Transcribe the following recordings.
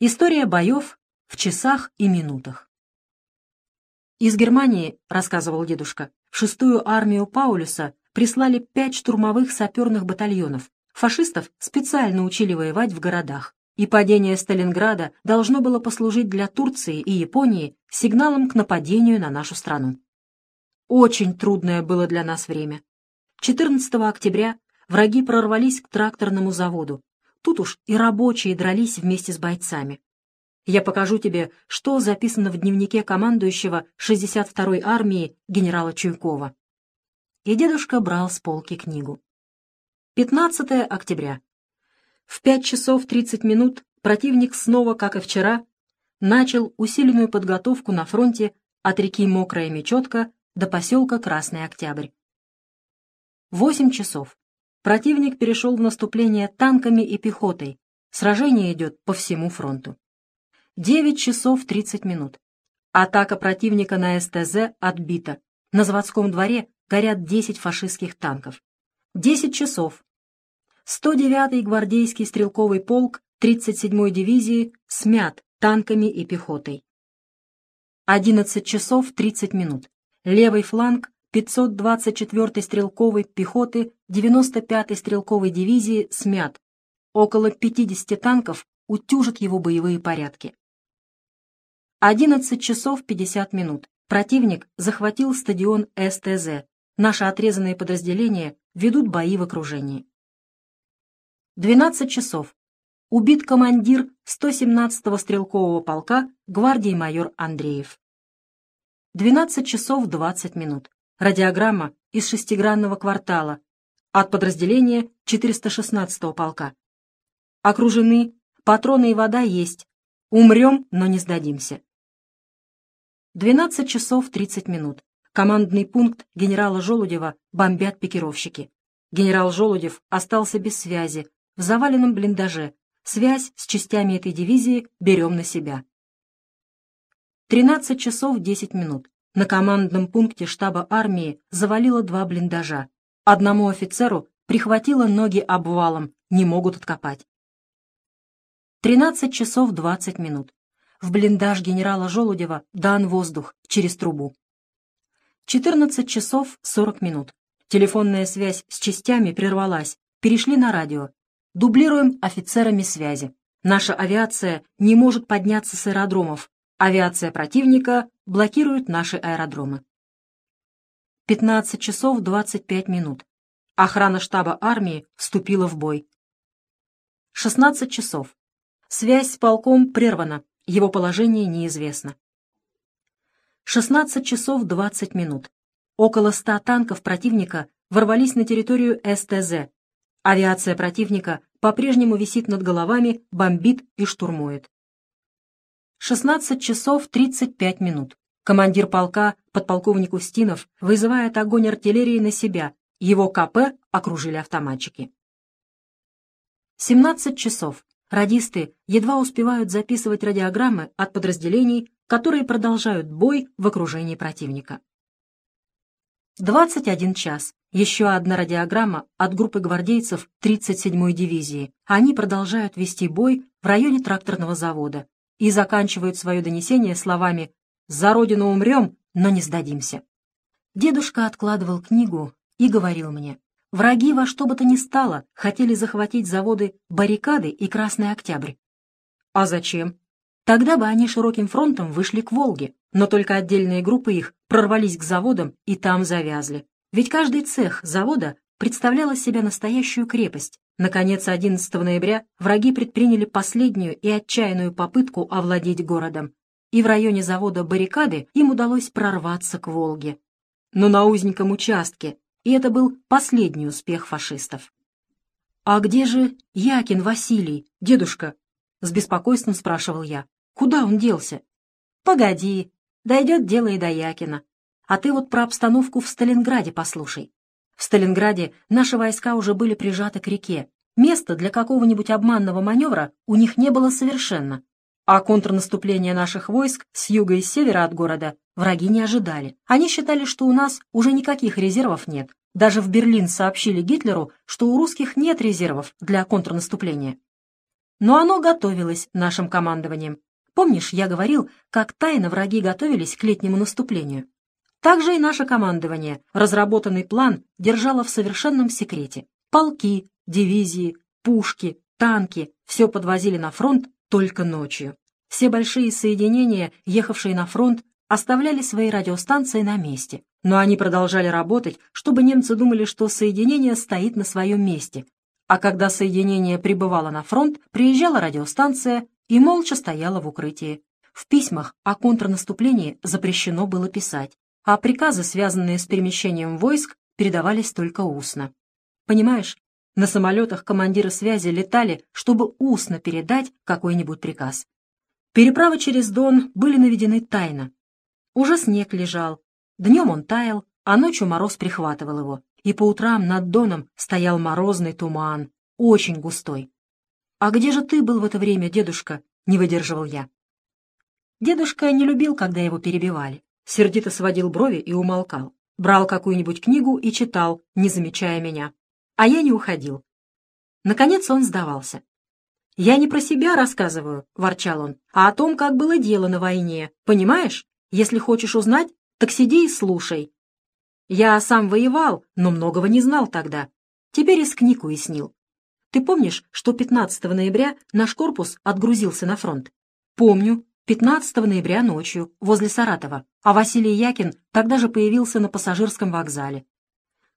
История боев в часах и минутах. Из Германии, рассказывал дедушка, в шестую армию Паулюса прислали пять штурмовых саперных батальонов. Фашистов специально учили воевать в городах. И падение Сталинграда должно было послужить для Турции и Японии сигналом к нападению на нашу страну. Очень трудное было для нас время. 14 октября враги прорвались к тракторному заводу. Тут уж и рабочие дрались вместе с бойцами. Я покажу тебе, что записано в дневнике командующего 62-й армии генерала Чуйкова. И дедушка брал с полки книгу. 15 октября. В 5 часов 30 минут противник снова, как и вчера, начал усиленную подготовку на фронте от реки Мокрая Мечетка до поселка Красный Октябрь. 8 часов. Противник перешел в наступление танками и пехотой. Сражение идет по всему фронту. 9 часов 30 минут. Атака противника на СТЗ отбита. На заводском дворе горят 10 фашистских танков. 10 часов. 109-й гвардейский стрелковый полк 37-й дивизии смят танками и пехотой. 11 часов 30 минут. Левый фланг 524-й стрелковой пехоты 95-й стрелковой дивизии смят. Около 50 танков утюжат его боевые порядки. 11 часов 50 минут. Противник захватил стадион СТЗ. Наши отрезанные подразделения ведут бои в окружении. 12 часов. Убит командир 117-го стрелкового полка гвардии майор Андреев. 12 часов 20 минут. Радиограмма из шестигранного квартала от подразделения 416-го полка. Окружены, патроны и вода есть. Умрем, но не сдадимся. 12 часов 30 минут. Командный пункт генерала Желудева бомбят пикировщики. Генерал Желудев остался без связи, в заваленном блиндаже. Связь с частями этой дивизии берем на себя. 13 часов 10 минут. На командном пункте штаба армии завалило два блиндажа. Одному офицеру прихватило ноги обвалом, не могут откопать. 13 часов 20 минут. В блиндаж генерала Желудева дан воздух через трубу. 14 часов 40 минут. Телефонная связь с частями прервалась. Перешли на радио. Дублируем офицерами связи. Наша авиация не может подняться с аэродромов. Авиация противника блокирует наши аэродромы. 15 часов 25 минут. Охрана штаба армии вступила в бой. 16 часов. Связь с полком прервана. Его положение неизвестно. 16 часов 20 минут. Около 100 танков противника ворвались на территорию СТЗ. Авиация противника по-прежнему висит над головами, бомбит и штурмует. 16 часов 35 минут. Командир полка, подполковник Устинов, вызывает огонь артиллерии на себя. Его КП окружили автоматчики. 17 часов. Радисты едва успевают записывать радиограммы от подразделений, которые продолжают бой в окружении противника. 21 час. Еще одна радиограмма от группы гвардейцев 37-й дивизии. Они продолжают вести бой в районе тракторного завода и заканчивают свое донесение словами «За родину умрем, но не сдадимся». Дедушка откладывал книгу и говорил мне, Враги во что бы то ни стало хотели захватить заводы «Баррикады» и «Красный Октябрь». А зачем? Тогда бы они широким фронтом вышли к Волге, но только отдельные группы их прорвались к заводам и там завязли. Ведь каждый цех завода представлял из себя настоящую крепость. Наконец, 11 ноября враги предприняли последнюю и отчаянную попытку овладеть городом, и в районе завода «Баррикады» им удалось прорваться к Волге. Но на узеньком участке, и это был последний успех фашистов. «А где же Якин Василий, дедушка?» — с беспокойством спрашивал я. «Куда он делся?» «Погоди, дойдет дело и до Якина. А ты вот про обстановку в Сталинграде послушай. В Сталинграде наши войска уже были прижаты к реке. Места для какого-нибудь обманного маневра у них не было совершенно. А контрнаступление наших войск с юга и севера от города Враги не ожидали. Они считали, что у нас уже никаких резервов нет. Даже в Берлин сообщили Гитлеру, что у русских нет резервов для контрнаступления. но оно готовилось нашим командованием. Помнишь, я говорил, как тайно враги готовились к летнему наступлению? Также и наше командование разработанный план держало в совершенном секрете. Полки, дивизии, пушки, танки — все подвозили на фронт только ночью. Все большие соединения, ехавшие на фронт, оставляли свои радиостанции на месте, но они продолжали работать, чтобы немцы думали, что соединение стоит на своем месте. А когда соединение прибывало на фронт, приезжала радиостанция и молча стояла в укрытии. В письмах о контрнаступлении запрещено было писать, а приказы, связанные с перемещением войск, передавались только устно. Понимаешь, на самолетах командиры связи летали, чтобы устно передать какой-нибудь приказ. Переправы через Дон были наведены тайно. Уже снег лежал, днем он таял, а ночью мороз прихватывал его, и по утрам над Доном стоял морозный туман, очень густой. «А где же ты был в это время, дедушка?» — не выдерживал я. Дедушка не любил, когда его перебивали. Сердито сводил брови и умолкал. Брал какую-нибудь книгу и читал, не замечая меня. А я не уходил. Наконец он сдавался. «Я не про себя рассказываю», — ворчал он, «а о том, как было дело на войне. Понимаешь? Если хочешь узнать, так сиди и слушай. Я сам воевал, но многого не знал тогда. Теперь из книг уяснил. Ты помнишь, что 15 ноября наш корпус отгрузился на фронт? Помню. 15 ноября ночью, возле Саратова, а Василий Якин тогда же появился на пассажирском вокзале.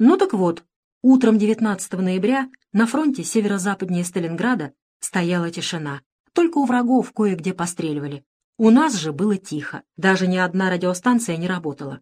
Ну так вот, утром 19 ноября на фронте северо-западнее Сталинграда стояла тишина. Только у врагов кое-где постреливали. У нас же было тихо, даже ни одна радиостанция не работала.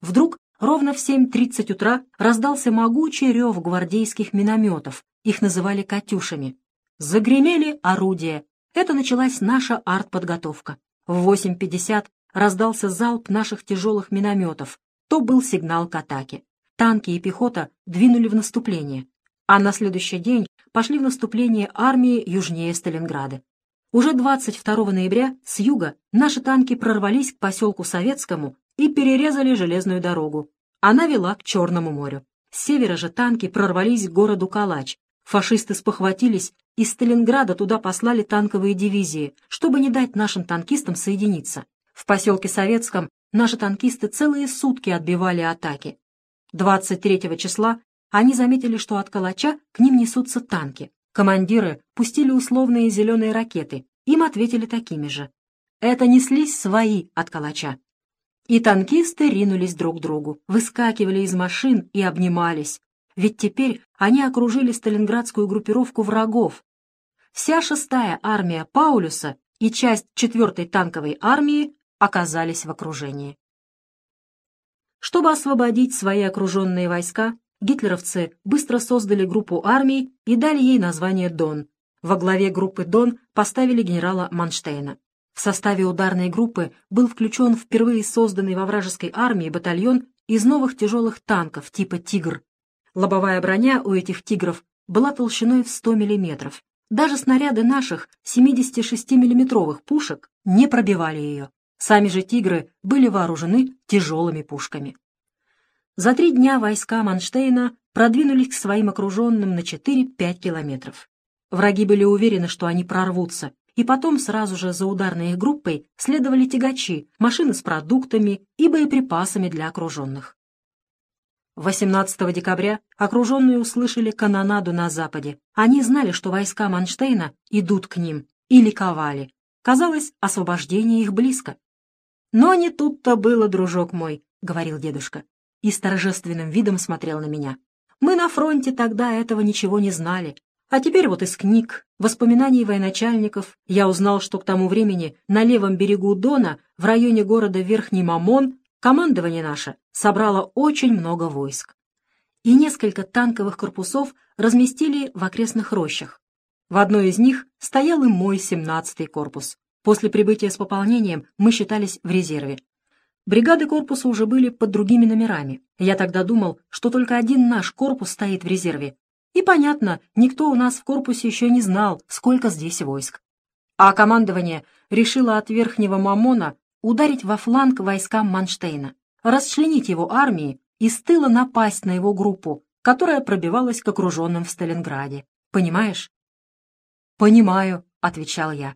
Вдруг ровно в 7.30 утра раздался могучий рев гвардейских минометов, их называли «катюшами». Загремели орудия, это началась наша артподготовка. В 8.50 раздался залп наших тяжелых минометов. То был сигнал к атаке. Танки и пехота двинули в наступление. А на следующий день пошли в наступление армии южнее Сталинграда. Уже 22 ноября с юга наши танки прорвались к поселку Советскому и перерезали железную дорогу. Она вела к Черному морю. С севера же танки прорвались к городу Калач. Фашисты спохватились из Сталинграда туда послали танковые дивизии, чтобы не дать нашим танкистам соединиться. В поселке Советском наши танкисты целые сутки отбивали атаки. 23 числа они заметили, что от Калача к ним несутся танки. Командиры пустили условные зеленые ракеты, им ответили такими же. Это неслись свои от Калача. И танкисты ринулись друг к другу, выскакивали из машин и обнимались. Ведь теперь они окружили сталинградскую группировку врагов. Вся шестая армия Паулюса и часть четвертой танковой армии оказались в окружении. Чтобы освободить свои окруженные войска, гитлеровцы быстро создали группу армий и дали ей название «Дон». Во главе группы «Дон» поставили генерала Манштейна. В составе ударной группы был включен впервые созданный во вражеской армии батальон из новых тяжелых танков типа «Тигр», Лобовая броня у этих «Тигров» была толщиной в 100 мм. Даже снаряды наших 76 миллиметровых пушек не пробивали ее. Сами же «Тигры» были вооружены тяжелыми пушками. За три дня войска Манштейна продвинулись к своим окруженным на 4-5 километров. Враги были уверены, что они прорвутся, и потом сразу же за ударной их группой следовали тягачи, машины с продуктами и боеприпасами для окруженных. 18 декабря окруженные услышали канонаду на западе. Они знали, что войска Манштейна идут к ним, и ликовали. Казалось, освобождение их близко. «Но не тут-то было, дружок мой», — говорил дедушка, и с торжественным видом смотрел на меня. «Мы на фронте тогда этого ничего не знали. А теперь вот из книг, воспоминаний военачальников я узнал, что к тому времени на левом берегу Дона, в районе города Верхний Мамон, Командование наше собрало очень много войск. И несколько танковых корпусов разместили в окрестных рощах. В одной из них стоял и мой 17-й корпус. После прибытия с пополнением мы считались в резерве. Бригады корпуса уже были под другими номерами. Я тогда думал, что только один наш корпус стоит в резерве. И понятно, никто у нас в корпусе еще не знал, сколько здесь войск. А командование решило от Верхнего Мамона ударить во фланг войскам Манштейна, расчленить его армии и с тыла напасть на его группу, которая пробивалась к окруженным в Сталинграде. Понимаешь? «Понимаю», — отвечал я.